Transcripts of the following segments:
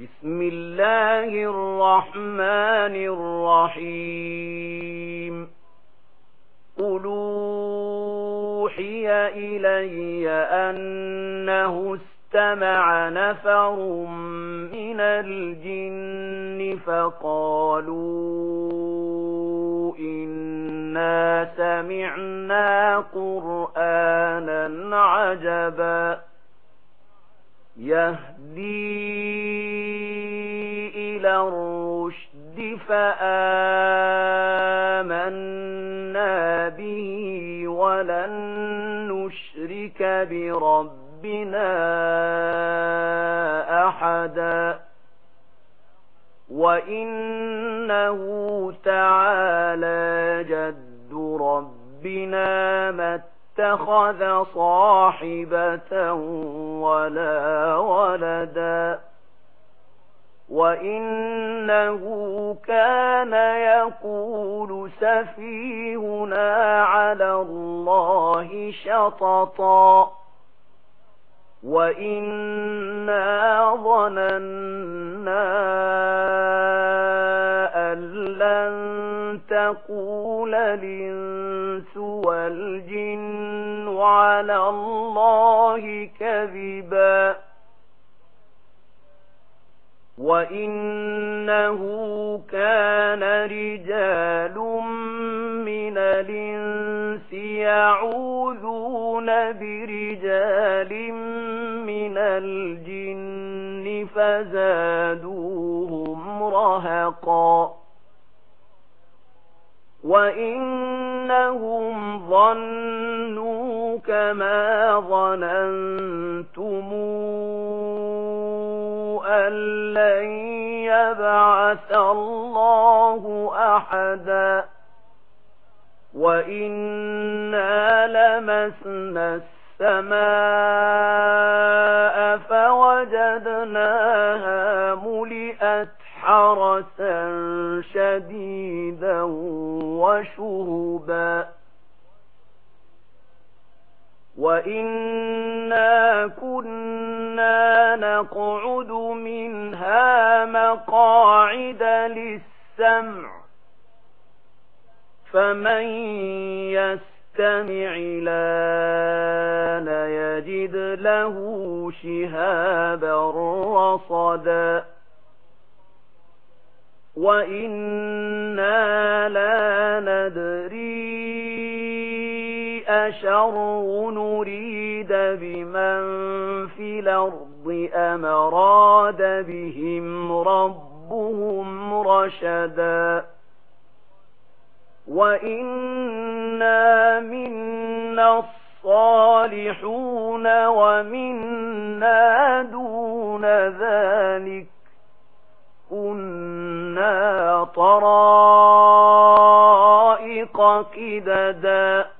بسم الله الرحمن الرحيم. ألوحي إلي أنه استمع نفر من الجن فقالوا إنا سمعنا قرآنا عجبا. يهدي الرشد فآمنا به ولن نشرك بربنا أحدا وإنه تعالى جد ربنا ما اتخذ صاحبة ولا ولدا وَإِنَّهُ كَانَ يَقُولُ سَفِيهُنَا عَلَى اللَّهِ شَطَطًا وَإِنَّا ظَنَنَّا أَن لَّن تَقُولَ الْإِنسُ وَالْجِنُّ عَلَى اللَّهِ كَذِبًا وَإِنَّهُ كَانَ رِجَالٌ مِّنَ الْإِنسِ يَعُوذُونَ بِرِجَالٍ مِّنَ الْجِنِّ فَزَادُوهُمْ رَهَقًا وَإِنَّهُمْ ظَنُّوا كَمَا ظَنَنْتُمُ لن يبعث الله أحدا وإنا لمسنا السماء فوجدناها ملئت حرسا شديدا وشربا وَإِنَّا كُنَّا نَقْعُدُ مِنْهَا مَقَاعِدَ لِلسَّمْعِ فَمَن يَسْتَمِعِ لَنَ يَجِدْ لَهُ شِهَابًا رَّصَدًا وَإِنَّا لَا نَدْرِي الشر نريد بمن في الأرض أَمَرَادَ بهم ربهم رشدا وإنا منا الصالحون ومنا دون ذلك كنا طرائق كددا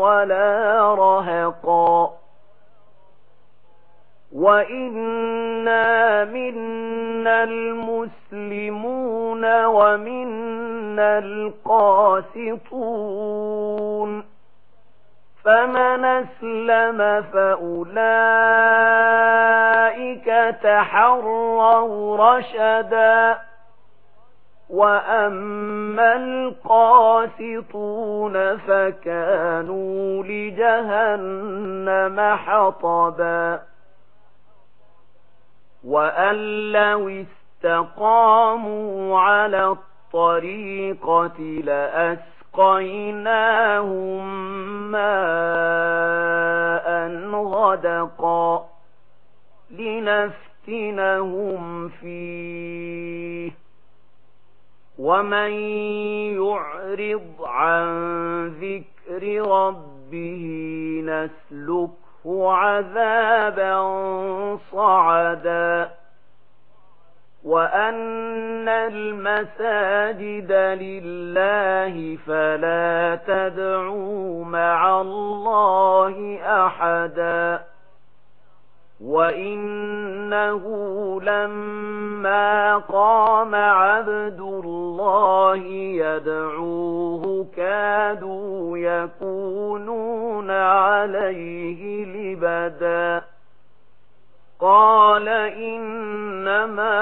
وَلَا رَهَقًا. وَإِنَّا مِنَّا الْمُسْلِمُونَ وَمِنَّا الْقَاسِطُونَ. فمن اسلم فأولئك تحروا رشداً. وَأَمَّا الْقَاسِطُونَ فَكَانُوا لِجَهَنَّمَ حَطَبًا وَأَن لَّوِ اسْتَقَامُوا عَلَى الطَّرِيقَةِ لَأَسْقَيْنَاهُم مَّاءً غَدَقًا لِّنَفْتِنَهُمْ فِيهِ ومن يعرض عن ذكر ربه نسلكه عذابا صعدا وأن المساجد لله فلا تدعوا مع الله أحدا وَإِنَّهُ لَمَّا قَامَ عَبْدُ اللَّهِ يَدْعُوهُ كَادُوا يَكُونُونَ عَلَيْهِ لِبَدًا قَالَ إِنَّمَا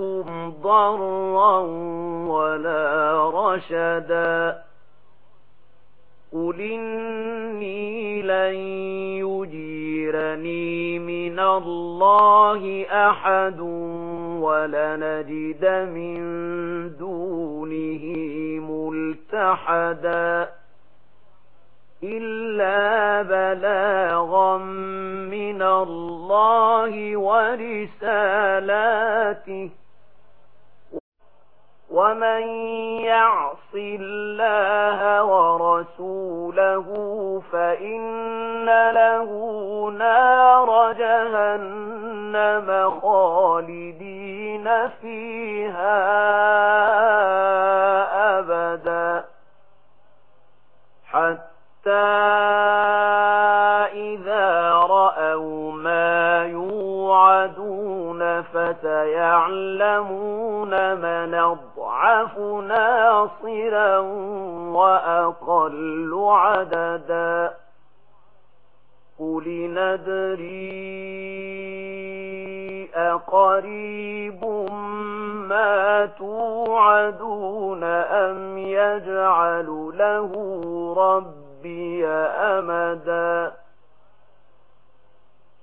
لكم ضرا ولا رشدا قل إني لن يجيرني من الله أحد ولنجد من دونه ملتحدا إلا بلاغا من الله ورسالاته ومن يعص الله ورسوله فإن له نار جهنم خالدين فيها أبدا حتى إذا رأوا ما يوعدون فتيعلمون من الضوء أضعف ناصرا وأقل عددا. قل ندري أقريب ما توعدون أم يجعل له ربي أمدا.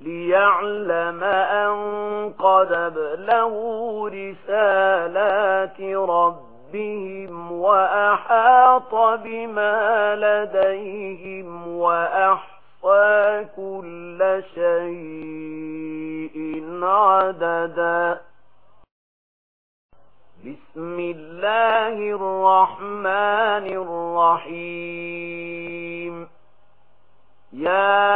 ليعلم أن قد ابلغوا رسالات ربهم وأحاط بما لديهم وأحصى كل شيء عددا. بسم الله الرحمن الرحيم. يا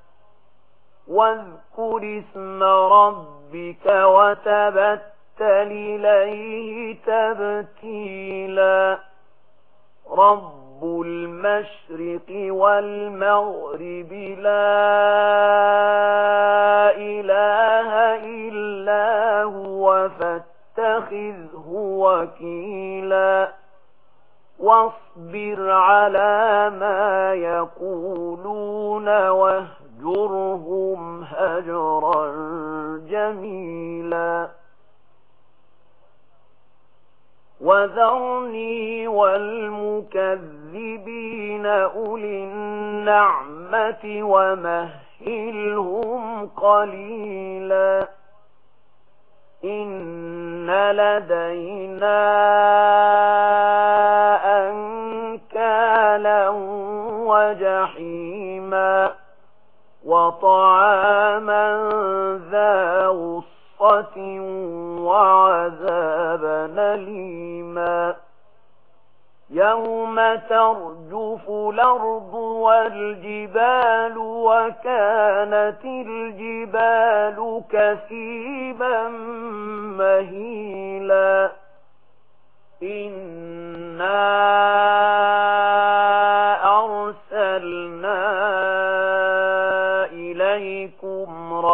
واذكر اسم ربك وتبتل إليه تبتيلا. رب المشرق والمغرب لا إله إلا هو فاتخذه وكيلا. واصبر على ما يقولون وهو جميلا. وذرني والمكذبين أولي النعمة ومهلهم قليلا. إن لدينا أنكالا وجحيما. وطعاما ذا غصة وعذابا ليما يوم ترجف الأرض والجبال وكانت الجبال كثيبا مهيلا. إِنَّا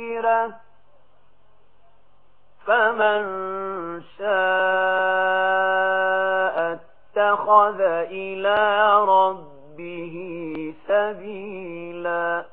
تذكرة فمن شاء اتخذ إلى ربه سبيلا